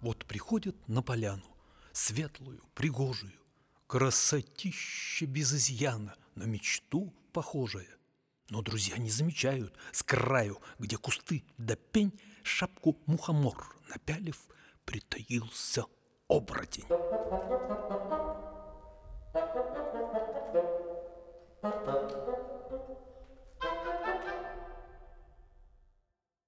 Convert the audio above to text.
Вот приходят на поляну, светлую, пригожую, Красотища без изъяна, на мечту похожая. Но друзья не замечают с краю, где кусты да пень, Шапку мухомор напялив, притаился оборотень.